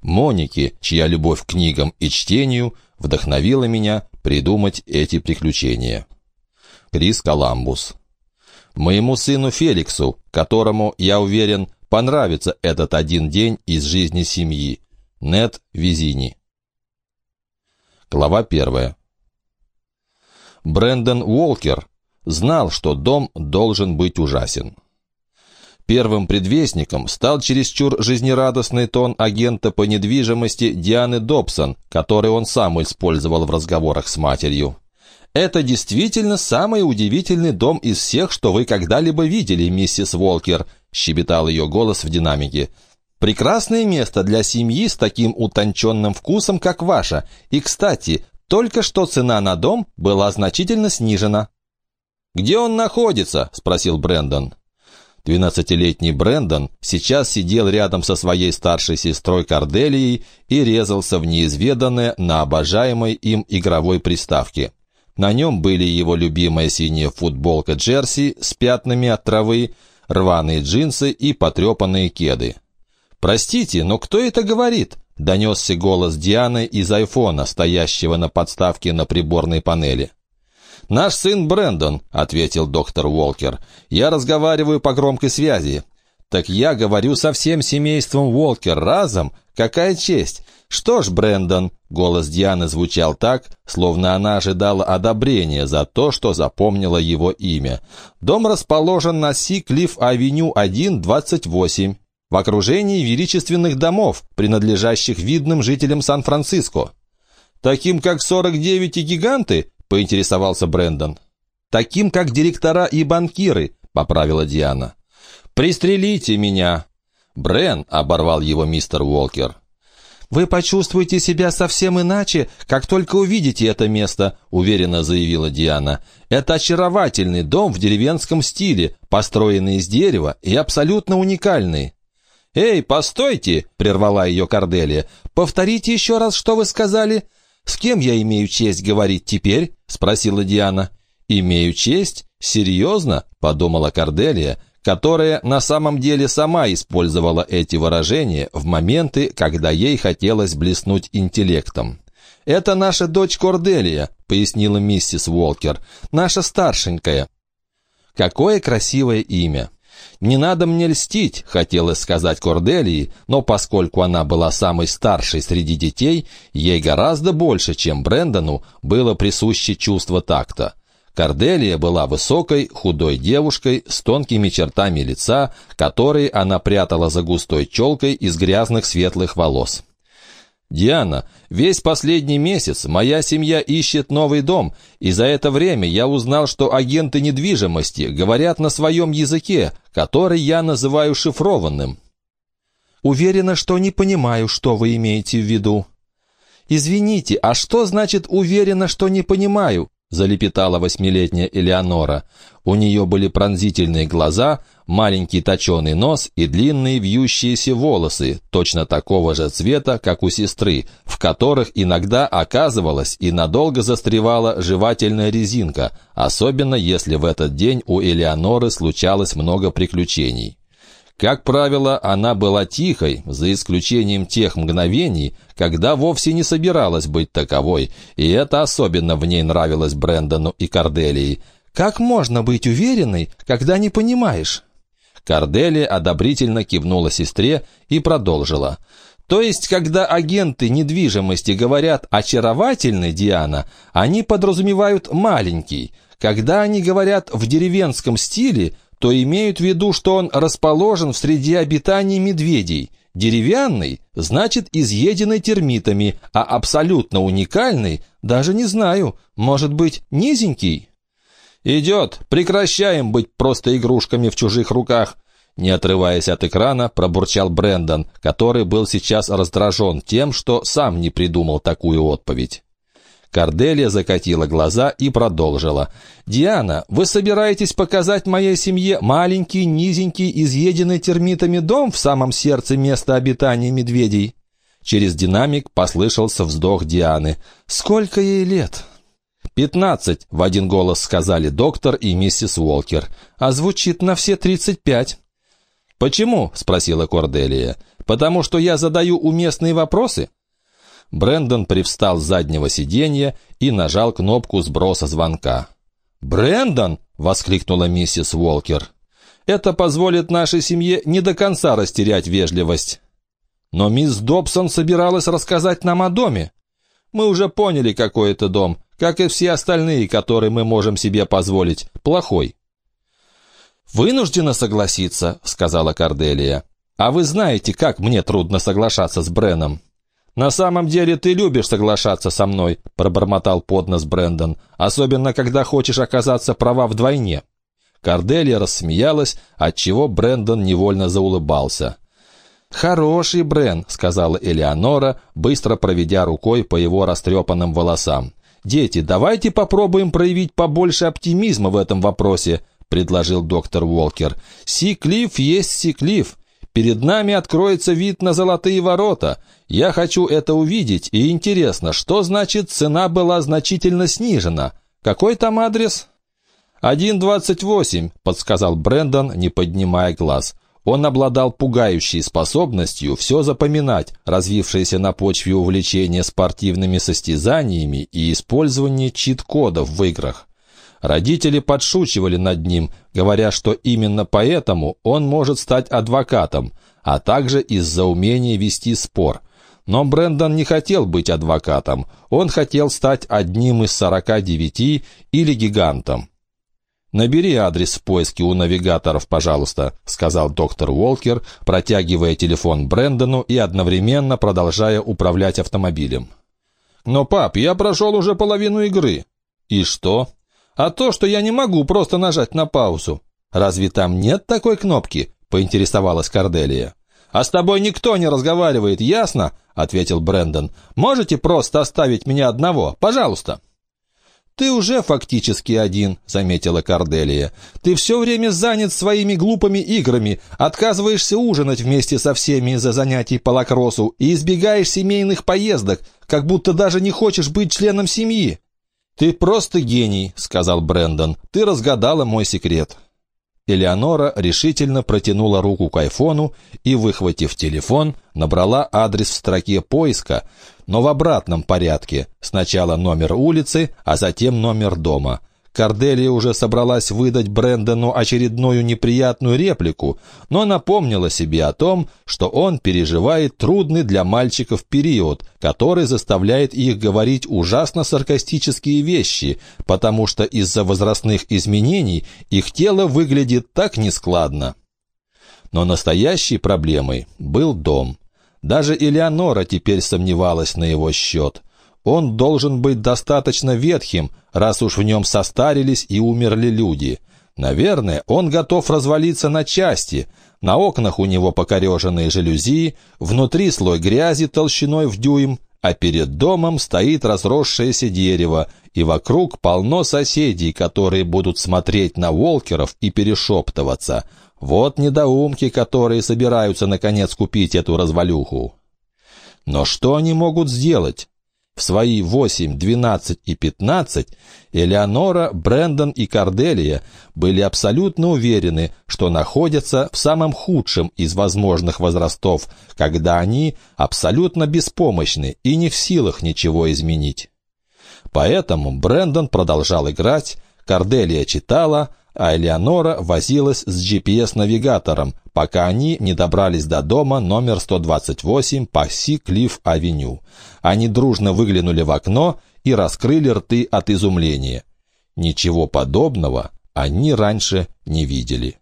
Моники, чья любовь к книгам и чтению вдохновила меня придумать эти приключения. Крис Коламбус. Моему сыну Феликсу, которому, я уверен, понравится этот один день из жизни семьи. Нет Визини. Глава первая. Брэндон Уолкер знал, что дом должен быть ужасен. Первым предвестником стал чересчур жизнерадостный тон агента по недвижимости Дианы Добсон, который он сам использовал в разговорах с матерью. «Это действительно самый удивительный дом из всех, что вы когда-либо видели, миссис Волкер», — щебетал ее голос в динамике. «Прекрасное место для семьи с таким утонченным вкусом, как ваша. И, кстати, только что цена на дом была значительно снижена». «Где он находится?» — спросил Брэндон. Двенадцатилетний Брэндон сейчас сидел рядом со своей старшей сестрой Корделией и резался в неизведанное на обожаемой им игровой приставке. На нем были его любимая синяя футболка джерси с пятнами от травы, рваные джинсы и потрепанные кеды. «Простите, но кто это говорит?» — донесся голос Дианы из айфона, стоящего на подставке на приборной панели. «Наш сын Брэндон», — ответил доктор Уолкер. «Я разговариваю по громкой связи». «Так я говорю со всем семейством Уолкер разом? Какая честь!» «Что ж, Брэндон», — голос Дианы звучал так, словно она ожидала одобрения за то, что запомнила его имя. «Дом расположен на Си-Клифф-авеню 1, в окружении величественных домов, принадлежащих видным жителям Сан-Франциско». «Таким, как 49 и гиганты?» Поинтересовался Брэндон. «Таким, как директора и банкиры», — поправила Диана. «Пристрелите меня!» Брен оборвал его мистер Уолкер. «Вы почувствуете себя совсем иначе, как только увидите это место», — уверенно заявила Диана. «Это очаровательный дом в деревенском стиле, построенный из дерева и абсолютно уникальный». «Эй, постойте!» — прервала ее Корделия. «Повторите еще раз, что вы сказали?» «С кем я имею честь говорить теперь?» — спросила Диана. «Имею честь? Серьезно?» — подумала Корделия, которая на самом деле сама использовала эти выражения в моменты, когда ей хотелось блеснуть интеллектом. «Это наша дочь Корделия», — пояснила миссис Уолкер, — «наша старшенькая». «Какое красивое имя!» «Не надо мне льстить», — хотелось сказать Корделии, но поскольку она была самой старшей среди детей, ей гораздо больше, чем Брэндону, было присуще чувство такта. Корделия была высокой, худой девушкой с тонкими чертами лица, которые она прятала за густой челкой из грязных светлых волос. «Диана, весь последний месяц моя семья ищет новый дом, и за это время я узнал, что агенты недвижимости говорят на своем языке, который я называю шифрованным». «Уверена, что не понимаю, что вы имеете в виду». «Извините, а что значит «уверена, что не понимаю»?» Залепетала восьмилетняя Элеонора. У нее были пронзительные глаза, маленький точеный нос и длинные вьющиеся волосы, точно такого же цвета, как у сестры, в которых иногда оказывалась и надолго застревала жевательная резинка, особенно если в этот день у Элеоноры случалось много приключений. Как правило, она была тихой, за исключением тех мгновений, когда вовсе не собиралась быть таковой, и это особенно в ней нравилось Брэндону и Корделии. «Как можно быть уверенной, когда не понимаешь?» Корделия одобрительно кивнула сестре и продолжила. То есть, когда агенты недвижимости говорят «очаровательный Диана», они подразумевают «маленький». Когда они говорят в деревенском стиле, то имеют в виду, что он расположен в среде обитаний медведей. Деревянный значит изъеденный термитами, а абсолютно уникальный, даже не знаю, может быть, низенький. «Идет! Прекращаем быть просто игрушками в чужих руках!» Не отрываясь от экрана, пробурчал Брендон, который был сейчас раздражен тем, что сам не придумал такую отповедь. Корделия закатила глаза и продолжила. «Диана, вы собираетесь показать моей семье маленький, низенький, изъеденный термитами дом в самом сердце места обитания медведей?» Через динамик послышался вздох Дианы. «Сколько ей лет?» «Пятнадцать», — в один голос сказали доктор и миссис Уолкер. «А звучит на все тридцать пять». «Почему?» — спросила Корделия. «Потому что я задаю уместные вопросы?» Брендон привстал с заднего сиденья и нажал кнопку сброса звонка. «Брэндон!» — воскликнула миссис Уолкер. «Это позволит нашей семье не до конца растерять вежливость». «Но мисс Добсон собиралась рассказать нам о доме. Мы уже поняли, какой это дом, как и все остальные, которые мы можем себе позволить. Плохой». «Вынуждена согласиться», — сказала Корделия. «А вы знаете, как мне трудно соглашаться с Бреном». «На самом деле ты любишь соглашаться со мной», — пробормотал под нос Брэндон, «особенно когда хочешь оказаться права вдвойне». Корделия рассмеялась, отчего Брэндон невольно заулыбался. «Хороший Брен», — сказала Элеонора, быстро проведя рукой по его растрепанным волосам. «Дети, давайте попробуем проявить побольше оптимизма в этом вопросе», — предложил доктор Уолкер. «Си-клифф есть Си-клифф. Перед нами откроется вид на золотые ворота. Я хочу это увидеть, и интересно, что значит цена была значительно снижена? Какой там адрес?» «1.28», — подсказал Брэндон, не поднимая глаз. Он обладал пугающей способностью все запоминать, развившееся на почве увлечения спортивными состязаниями и использования чит-кодов в играх. Родители подшучивали над ним, говоря, что именно поэтому он может стать адвокатом, а также из-за умения вести спор. Но Брэндон не хотел быть адвокатом, он хотел стать одним из 49 или гигантом. «Набери адрес в поиске у навигаторов, пожалуйста», — сказал доктор Уолкер, протягивая телефон Брэндону и одновременно продолжая управлять автомобилем. «Но, пап, я прошел уже половину игры». «И что?» А то, что я не могу просто нажать на паузу. Разве там нет такой кнопки?» — поинтересовалась Корделия. «А с тобой никто не разговаривает, ясно?» — ответил Брэндон. «Можете просто оставить меня одного, пожалуйста?» «Ты уже фактически один», — заметила Корделия. «Ты все время занят своими глупыми играми, отказываешься ужинать вместе со всеми из-за занятий по лакроссу и избегаешь семейных поездок, как будто даже не хочешь быть членом семьи. «Ты просто гений», — сказал Брэндон. «Ты разгадала мой секрет». Элеонора решительно протянула руку к айфону и, выхватив телефон, набрала адрес в строке поиска, но в обратном порядке. Сначала номер улицы, а затем номер дома — Корделия уже собралась выдать Брэндону очередную неприятную реплику, но напомнила себе о том, что он переживает трудный для мальчиков период, который заставляет их говорить ужасно саркастические вещи, потому что из-за возрастных изменений их тело выглядит так нескладно. Но настоящей проблемой был дом. Даже Элеонора теперь сомневалась на его счет – он должен быть достаточно ветхим, раз уж в нем состарились и умерли люди. Наверное, он готов развалиться на части. На окнах у него покореженные жалюзи, внутри слой грязи толщиной в дюйм, а перед домом стоит разросшееся дерево, и вокруг полно соседей, которые будут смотреть на Волкеров и перешептываться. Вот недоумки, которые собираются наконец купить эту развалюху. Но что они могут сделать? В свои 8, 12 и 15 Элеонора, Брэндон и Корделия были абсолютно уверены, что находятся в самом худшем из возможных возрастов, когда они абсолютно беспомощны и не в силах ничего изменить. Поэтому Брэндон продолжал играть, Корделия читала, а Элеонора возилась с GPS-навигатором, пока они не добрались до дома номер 128 по Си-Клифф-авеню. Они дружно выглянули в окно и раскрыли рты от изумления. Ничего подобного они раньше не видели.